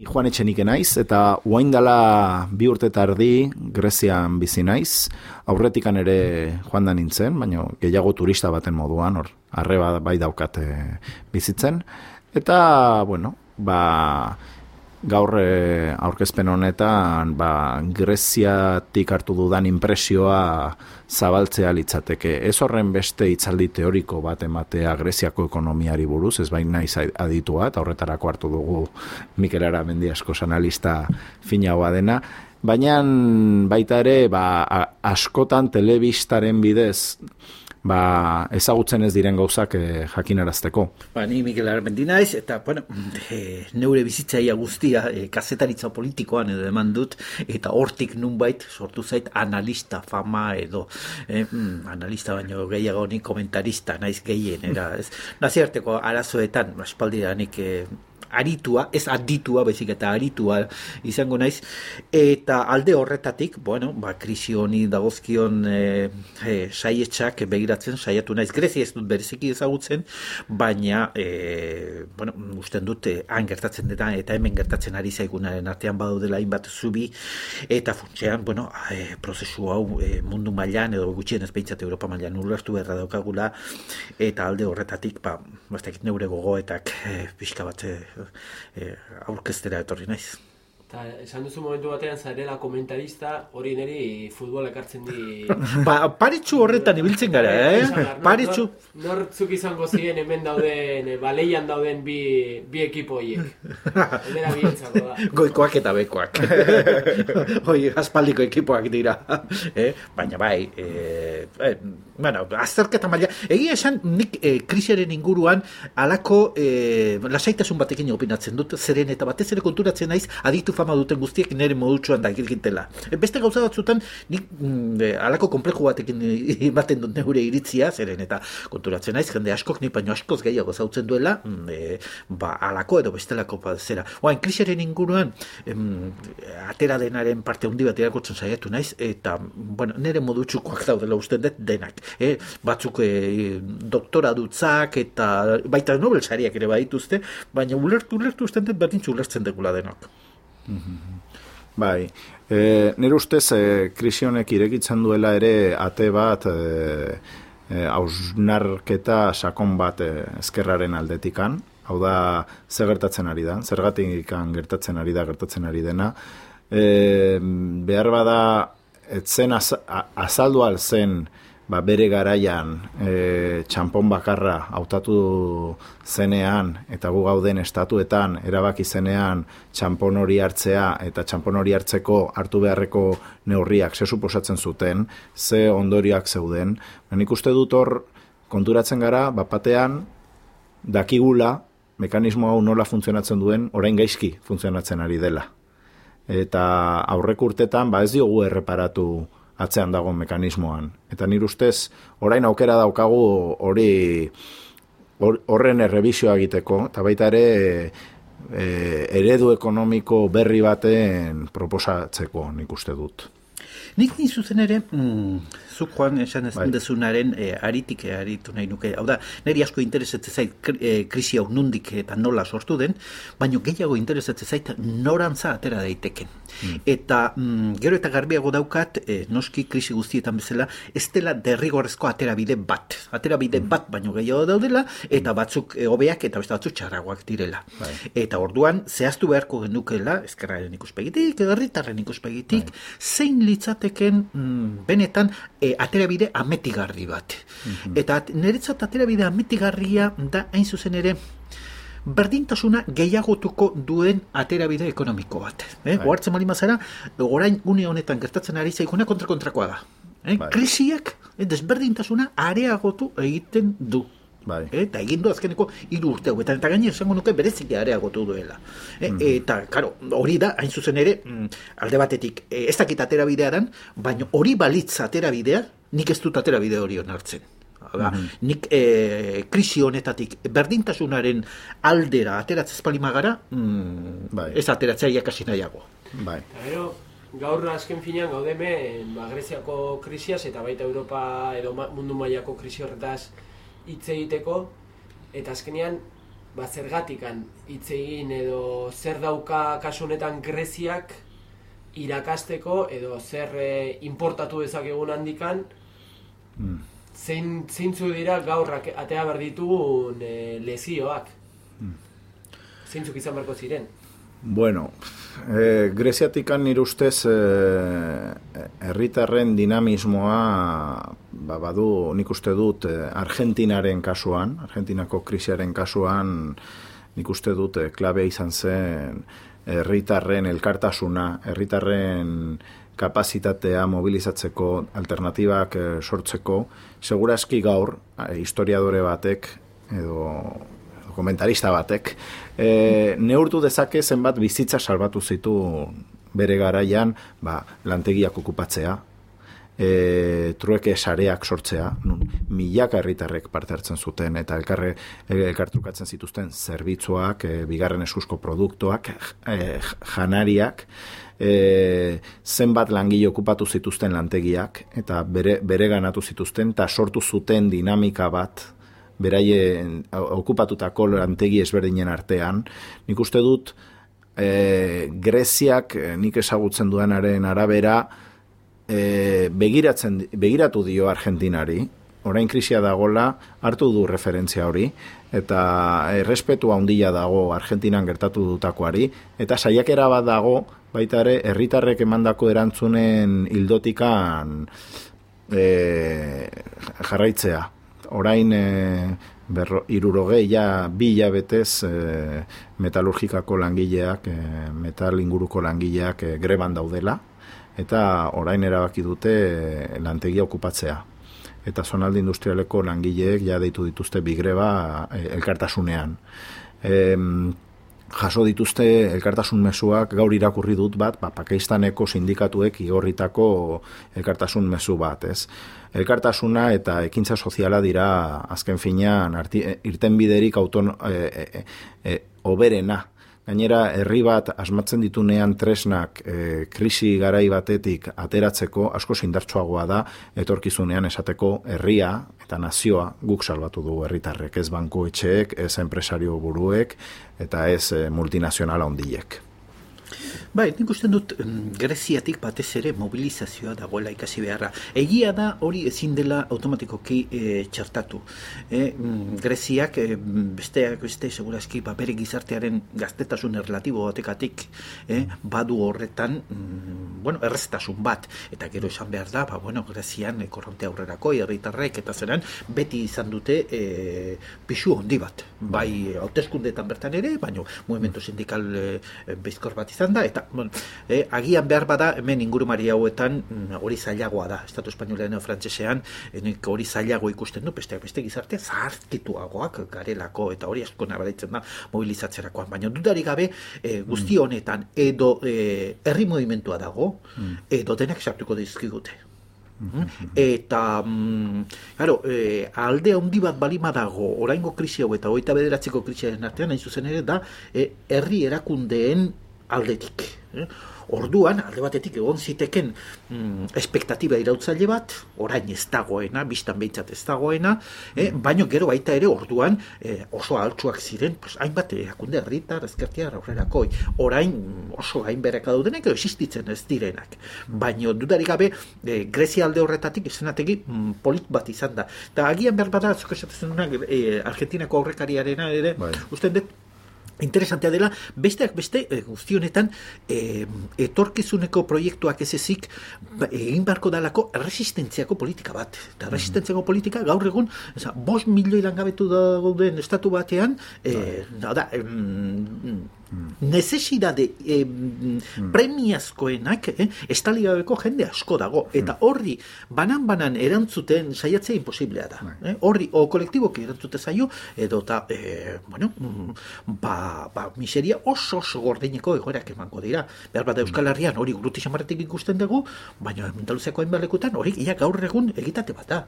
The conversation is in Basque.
Juan Etxenike naiz, eta uain dela bi urte tardi Grezian bizi naiz, aurretikan ere joan da nintzen, baina gehiago turista baten moduan, hor, arreba bai daukate bizitzen. Eta, bueno, ba, gaur e, aurkezpen honetan ba, Greziatik hartu dudan impresioa zabaltzea litzateke. Ez horren beste hitzaldi teoriko bat ematea Greziako ekonomiari buruz, ez bain naiz aditua, eta horretarako hartu dugu Mikel Aramendi asko analista finagoa dena, baina baita ere ba, askotan telebistaren bidez ba, ezagutzen ez diren gauzak e, jakinarazteko. Ba, ni Mikel Armendinaiz, eta bueno, e, neure bizitzaia guztia e, kazetaritza politikoan edo eman dut, eta hortik nunbait sortu zait analista fama edo e, mm, analista baino gehiago ni komentarista naiz gehien, era, ez? Naziarteko arazoetan, espaldidanik e, aritua, ez aditua, bezik eta aritua izango naiz, eta alde horretatik, bueno, ba, krisi honi dagozkion e, e, saietxak begiratzen, saiatu naiz, grezia ez dut bereziki ezagutzen, baina, e, bueno, usten dut, han gertatzen dira, eta hemen gertatzen ari zaigunaren artean badaudela hainbat zubi, eta funtsean, bueno, e, prozesu hau e, mundu mailan edo gutxien ez behintzat Europa mailan ulertu berra daukagula, eta alde horretatik, ba, bastakit neure gogoetak e, pixka bat e, e, aurkestera etorri naiz. Ta, esan duzu momentu batean zarela komentarista hori niri futbol ekartzen di... ba, paritxu horretan ibiltzen gara, eh? Paritxu... Nortzuk izango ziren hemen dauden, baleian dauden bi, bi ekipo horiek. Endera bientzako da. Goikoak eta bekoak. Hoi, aspaldiko ekipoak dira. eh? Baina bai, eh, eh, bueno, azterketa maila. Egia esan, nik eh, krisiaren inguruan alako eh, lasaitasun batekin opinatzen dut, zeren eta batez ere konturatzen naiz, aditu fama duten guztiek nire modutxuan da gilgintela. E, beste gauza batzutan, nik mm, e, alako komplejo batekin baten dut neure iritzia, zeren eta konturatzen naiz, jende askok, ni baino askoz gehiago zautzen duela, mm, e, ba, alako edo bestelako zera. Oain, krisaren inguruan, em, atera denaren parte handi bat irakotzen saiatu naiz, eta, bueno, nire modutxukoak daudela usten dut denak. E, batzuk e, doktora dutzak, eta baita Nobel sariak ere badituzte, baina ulertu, ulertu usten dut berdintzu ulertzen degula denok. Bai, e, nire ustez e, krisionek irekitzen duela ere ate bat e, e, ausnarketa sakon bat e, ezkerraren aldetikan, hau da zer gertatzen ari da, zergatik gertatzen ari da, gertatzen ari dena, e, behar bada etzen az, azaldu alzen ba, bere garaian e, txampon bakarra hautatu zenean eta gu gauden estatuetan erabaki zenean txampon hori hartzea eta txampon hori hartzeko hartu beharreko neurriak ze suposatzen zuten, ze ondoriak zeuden. Ba, nik uste dut hor konturatzen gara, bapatean dakigula mekanismo hau nola funtzionatzen duen, orain gaizki funtzionatzen ari dela. Eta aurrek urtetan, ba ez diogu erreparatu atzean dago mekanismoan. Eta nire ustez, orain aukera daukagu hori horren errebizioa egiteko, eta baita ere e, eredu ekonomiko berri baten proposatzeko nik uste dut. Nik nizuzen ere, mm, zuk joan esan ez bai. dezunaren e, aritik aritu nahi nuke. Hau da, niri asko interesatzen zait e, krisi hau nundik eta nola sortu den, baino gehiago interesatzen zait norantza atera daiteken. Hmm. Eta mm, gero eta garbiago daukat, e, noski krisi guztietan bezala, ez dela derrigorrezko atera bide bat. Atera bide hmm. bat baino gehiago daudela, eta batzuk e, hobeak eta beste batzuk txarragoak direla. Bai. Eta orduan, zehaztu beharko genukela, ezkerraren ikuspegitik, herritarren ikuspegitik, bai. zein litzateken mm, benetan e, aterabide ametigarri bat. Mm Eta niretzat aterabide ametigarria da hain zuzen ere berdintasuna gehiagotuko duen aterabide ekonomiko bat. Eh? Bai. Oartzen mali mazara, orain une honetan gertatzen ari zaiguna kontra-kontrakoa da. Eh? Bai. Krisiak eh, desberdintasuna areagotu egiten du. Bai. Eta egin du azkeneko hiru urte eta eta gainera esango nuke bereziki areagotu duela. E, mm Eta, karo, hori da, hain zuzen ere, mm, alde batetik, ez dakit atera bidearan, baina hori balitz atera bidea, nik ez dut atera bide hori onartzen. Mm -hmm. Nik e, krisi honetatik berdintasunaren aldera ateratzen espalimagara, mm, bai. ez ateratzea iakasi nahiago. Bai. Gero, gaur azken finean gaudeme, ba, Greziako krisiaz eta baita Europa edo mundu mailako krisi horretaz hitz egiteko eta azkenean ba, zergatikan hitz egin edo zer dauka kasu honetan Greziak irakasteko edo zer e, importatu dezakegun handikan Mm. zein zeintzu dira gaur ake- atea behar ditugun e, lezioak. Zeintzuk izan beharko ziren. Bueno, e, Greziatikan nire ustez eh, herritarren dinamismoa ba, badu nik uste dut eh, Argentinaren kasuan, Argentinako krisiaren kasuan nik uste dut eh, klabea izan zen herritarren elkartasuna, herritarren kapazitatea mobilizatzeko, alternatibak eh, sortzeko, segurazki gaur, eh, historiadore batek, edo komentarista batek, e, neurtu dezake zenbat bizitza salbatu zitu bere garaian ba, lantegiak okupatzea, e, trueke sareak sortzea, nun, milaka herritarrek parte hartzen zuten eta elkarre elkartrukatzen zituzten zerbitzuak, e, bigarren eskuzko produktuak, e, janariak, e, zenbat langile okupatu zituzten lantegiak eta bere, bere ganatu zituzten eta sortu zuten dinamika bat beraien okupatutako lantegi ezberdinen artean. Nik uste dut e, Greziak e, nik ezagutzen duenaren arabera e, begiratzen, begiratu dio Argentinari, orain krisia dagola hartu du referentzia hori, eta errespetu handia dago Argentinan gertatu dutakoari, eta saiakera bat dago baita ere herritarrek emandako erantzunen hildotikan e, jarraitzea. Orain e, berro, irurogei bi hilabetez e, metalurgikako langileak, e, metal inguruko langileak e, greban daudela, eta orain erabaki dute e, lantegia okupatzea. Eta zonalde industrialeko langileek ja deitu dituzte bigreba e, elkartasunean. E, jaso dituzte elkartasun mezuak gaur irakurri dut bat, ba, Pakistaneko sindikatuek igorritako elkartasun mezu bat, ez? Elkartasuna eta ekintza soziala dira azken finean arti, irtenbiderik auton e, e, e, oberena. Gainera, herri bat asmatzen ditunean tresnak e, krisi garai batetik ateratzeko asko indartsuagoa da etorkizunean esateko herria eta nazioa guk salbatu dugu herritarrek, ez banku etxeek, ez enpresario buruek eta ez e, multinazionala ondiek. Bai, nik uste dut Greziatik batez ere mobilizazioa dagoela ikasi beharra. Egia da hori ezin dela automatikoki e, txartatu. E, Greziak e, besteak beste segurazki ba, bere gizartearen gaztetasun erlatibo batekatik e, badu horretan mm, bueno, erreztasun bat. Eta gero esan behar da, ba, bueno, Grezian e, korronte aurrerako herritarrek eta zeran beti izan dute e, pixu handi bat. Bai, hauteskundetan bertan ere, baino movimentu sindikal e, bizkor bat izan da, eta bueno, e, agian behar bada hemen ingurumari hauetan mm, hori zailagoa da, Estatu Espainolean edo Frantsesean hori zailago ikusten du, besteak beste gizarte zaharkituagoak garelako eta hori asko nabaraitzen da mobilizatzerakoan, baina dudari gabe e, guzti honetan edo e, herri movimentua dago edo denak sartuko dizkigute. Eta, mm, claro, e, alde handi bat balima dago, oraingo krisi hau eta hogeita bederatzeko krisiaren artean, hain zuzen ere, da e, herri erakundeen aldetik. Eh? Orduan, alde batetik egon ziteken mm, espektatiba irautzaile bat, orain ez dagoena, biztan behintzat ez dagoena, eh? baino gero baita ere orduan eh, oso altsuak ziren, pues, hainbat erakunde herritar, ezkertia, aurrerakoi, orain oso hainberek daudenek edo existitzen ez direnak. Baino dudarik gabe, eh, Grezia alde horretatik izanategi mm, polit bat izan da. Eta agian behar bada, zuko esatzen duna, eh, Argentinako aurrekariarena ere, Bai. uste dut, interesantea dela, besteak beste e, guzti honetan e, etorkizuneko proiektuak ez ezik ba, egin beharko dalako resistentziako politika bat. Eta resistentziako politika gaur egun, eza, bos milioi langabetu dauden estatu batean, e, da, da, em, necesidade e, premiazkoenak eh, estali gabeko jende asko dago. Eta horri banan-banan erantzuten saiatzea imposiblea da eh? horri o kolektiboki erantzute zaio edo eta eh, bueno, mm, ba, miseria oso oso gordeineko egoerak emango dira. Behar bat Euskal Herrian hori guruti xamarretik ikusten dugu baina Andaluziako hainbat hori ia gaur egun egitate bat da